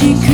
she could.